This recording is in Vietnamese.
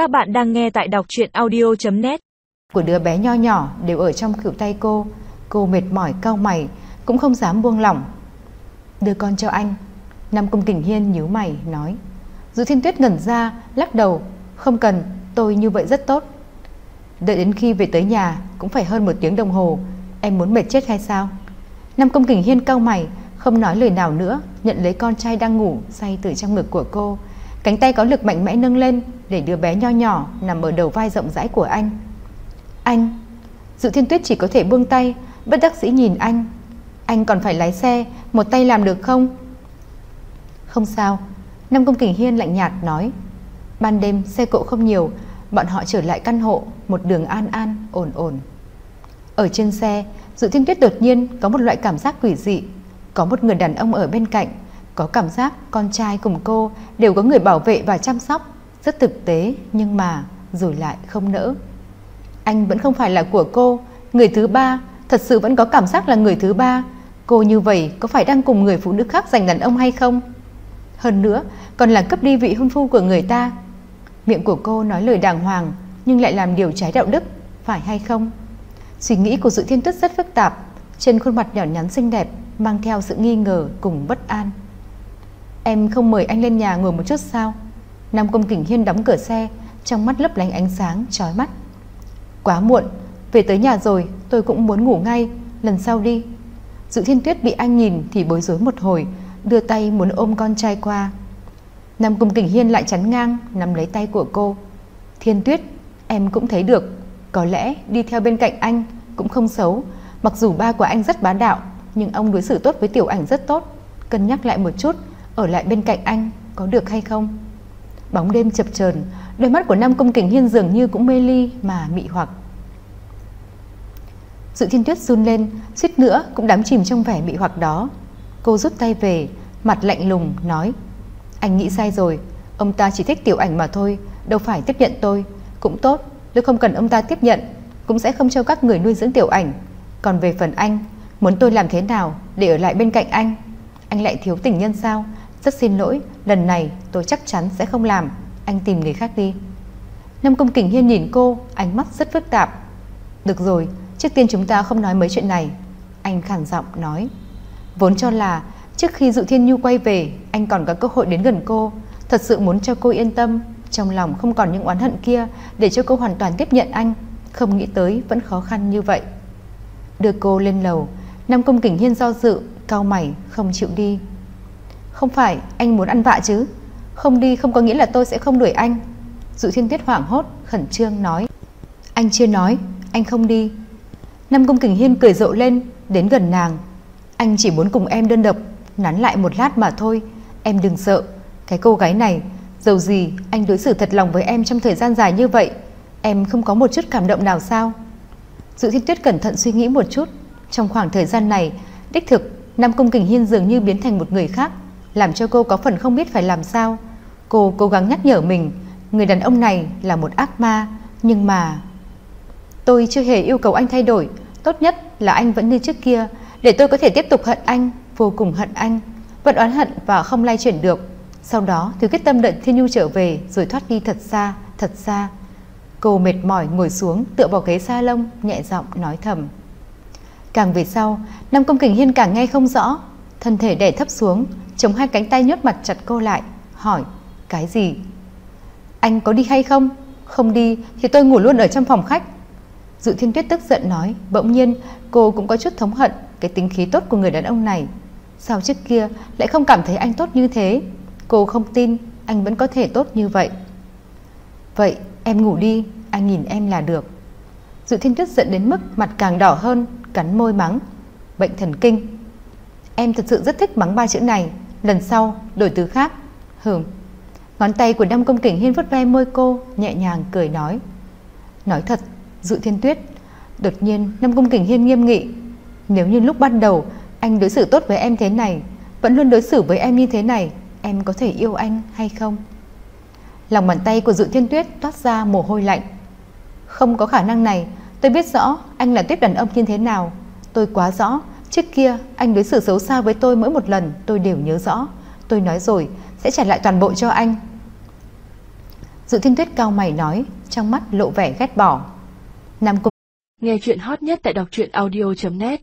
Các bạn đang nghe tại đọc chuyện audio.net Của đứa bé nho nhỏ đều ở trong khỉu tay cô. Cô mệt mỏi, cau mày, Cũng không dám buông lỏng. Đưa con cho anh. Nam Công Kình Hiên nhíu mày, nói. Dù Thiên Tuyết ngẩn ra, lắc đầu. Không cần, tôi như vậy rất tốt. Đợi đến khi về tới nhà, Cũng phải hơn một tiếng đồng hồ. Em muốn mệt chết hay sao? Nam Công Kình Hiên cau mày, Không nói lời nào nữa, Nhận lấy con trai đang ngủ say từ trong ngực của cô. Cánh tay có lực mạnh mẽ nâng lên Để đứa bé nho nhỏ nằm ở đầu vai rộng rãi của anh. Anh, Dự thiên tuyết chỉ có thể buông tay, Bất đắc dĩ nhìn anh. Anh còn phải lái xe, Một tay làm được không? Không sao Nam Công Kình Hiên lạnh nhạt nói. Ban đêm xe cộ không nhiều, Bọn họ trở lại căn hộ, Một đường an an, ổn ổn. Ở trên xe, Dự thiên tuyết đột nhiên có một loại cảm giác quỷ dị, Có một người đàn ông ở bên cạnh có cảm giác con trai cùng cô đều có người bảo vệ và chăm sóc, rất thực tế nhưng mà rồi lại không nỡ. Anh vẫn không phải là của cô, người thứ ba, thật sự vẫn có cảm giác là người thứ ba. Cô như vậy có phải đang cùng người phụ nữ khác giành đàn ông hay không? Hơn nữa, còn là cấp đi vị hôn phu của người ta. Miệng của cô nói lời đàng hoàng nhưng lại làm điều trái đạo đức, phải hay không? Suy nghĩ của Dự Thiên Tuyết rất phức tạp, trên khuôn mặt nhỏ nhắn xinh đẹp mang theo sự nghi ngờ cùng bất an. Em không mời anh lên nhà ngồi một chút sao? Nam Công Kỳnh Hiên đóng cửa xe, Trong mắt lấp lánh ánh sáng, chói mắt. Quá muộn, Về tới nhà rồi, tôi cũng muốn ngủ ngay, Lần sau đi. Dự Thiên Tuyết bị anh nhìn thì bối rối một hồi, Đưa tay muốn ôm con trai qua. Nam Công Kỳnh Hiên lại chắn ngang, Nắm lấy tay của cô. Thiên Tuyết, em cũng thấy được, Có lẽ đi theo bên cạnh anh cũng không xấu. Mặc dù ba của anh rất bá đạo, Nhưng ông đối xử tốt với tiểu ảnh rất tốt. Cân nhắc lại một chút ở lại bên cạnh anh, có được hay không? Bóng đêm chập chờn, Đôi mắt của Nam Công Kình Hiên dường như cũng mê ly mà mị hoặc. Dự thiên tuyết run lên, suýt nữa cũng đắm chìm trong vẻ mị hoặc đó. Cô rút tay về, Mặt lạnh lùng, nói, Anh nghĩ sai rồi, Ông ta chỉ thích tiểu ảnh mà thôi, Đâu phải tiếp nhận tôi. Cũng tốt Tôi không cần ông ta tiếp nhận, Cũng sẽ không cho các người nuôi dưỡng tiểu ảnh. Còn về phần anh, Muốn tôi làm thế nào để ở lại bên cạnh anh? Anh lại thiếu tình nhân sao? Rất xin lỗi, lần này tôi chắc chắn sẽ không làm. Anh tìm người khác đi. Nam Công Kình Hiên nhìn cô Ánh mắt rất phức tạp. Được rồi, trước tiên chúng ta không nói mấy chuyện này. Anh khản giọng nói. Vốn cho là trước khi Dụ Thiên Nhu quay về Anh còn có cơ hội đến gần cô. Thật sự muốn cho cô yên tâm. Trong lòng không còn những oán hận kia Để cho cô hoàn toàn tiếp nhận anh. Không nghĩ tới vẫn khó khăn như vậy. Đưa cô lên lầu Nam Công Kình Hiên do dự Cao mày không chịu đi không phải, anh muốn ăn vạ chứ? Không đi không có nghĩa là tôi sẽ không đuổi anh. Dụ thiên tuyết hoảng hốt, Khẩn trương nói. Anh chưa nói, anh không đi. Năm công kình hiên cười rộ lên, Đến gần nàng. Anh chỉ muốn cùng em đơn độc Nắn lại một lát mà thôi. Em đừng sợ, Cái cô gái này, Dầu gì anh đối xử thật lòng với em trong thời gian dài như vậy, Em không có một chút cảm động nào sao? Dụ thiên tuyết cẩn thận suy nghĩ một chút. Trong khoảng thời gian này, Đích thực, Nam Công Kình Hiên dường như biến thành một người khác làm cho cô có phần không biết phải làm sao. Cô cố gắng nhắc nhở mình, người đàn ông này là một ác ma, nhưng mà tôi chưa hề yêu cầu anh thay đổi, tốt nhất là anh vẫn như trước kia, để tôi có thể tiếp tục hận anh, vô cùng hận anh, vẫn oán hận và không lay chuyển được. Sau đó thì quyết tâm đợi Thiên Nhu trở về rồi thoát đi thật xa, thật xa. Cô mệt mỏi ngồi xuống tựa vào ghế sa lông, nhẹ giọng nói thầm. Càng về sau, Nam Công Kình Hiên càng nghe không rõ, thân thể đè thấp xuống, chống hai cánh tay nhốt mặt chặt cô lại, hỏi, cái gì? Anh có đi hay không? Không đi thì tôi ngủ luôn ở trong phòng khách. Dự Thiên Tuyết tức giận nói, bỗng nhiên cô cũng có chút thống hận cái tính khí tốt của người đàn ông này. Sao trước kia lại không cảm thấy anh tốt như thế? Cô không tin anh vẫn có thể tốt như vậy. Vậy em ngủ đi, anh nhìn em là được. Dự Thiên Tuyết giận đến mức mặt càng đỏ hơn, cắn môi mắng. Bệnh thần kinh. Em thật sự rất thích mắng ba chữ này Lần sau, đổi từ khác. Hừm Ngón tay của Đâm Công Kình Hiên vuốt ve môi cô, Nhẹ nhàng cười nói. Nói thật dự Thiên Tuyết, Đột nhiên Nam Công Kình Hiên nghiêm nghị. Nếu như lúc ban đầu Anh đối xử tốt với em thế này, Vẫn luôn đối xử với em như thế này, Em có thể yêu anh hay không? Lòng bàn tay của dự Thiên Tuyết toát ra mồ hôi lạnh. Không có khả năng này, Tôi biết rõ anh là tuyết đàn ông như thế nào. Tôi quá rõ Trước kia anh đối xử xấu xa với tôi mỗi một lần Tôi đều nhớ rõ. Tôi nói rồi sẽ trả lại toàn bộ cho anh. Dự Thiên Tuyết cao mày nói, trong mắt lộ vẻ ghét bỏ. Nam Cung Nghe chuyện hot nhất tại đọc truyện audio.net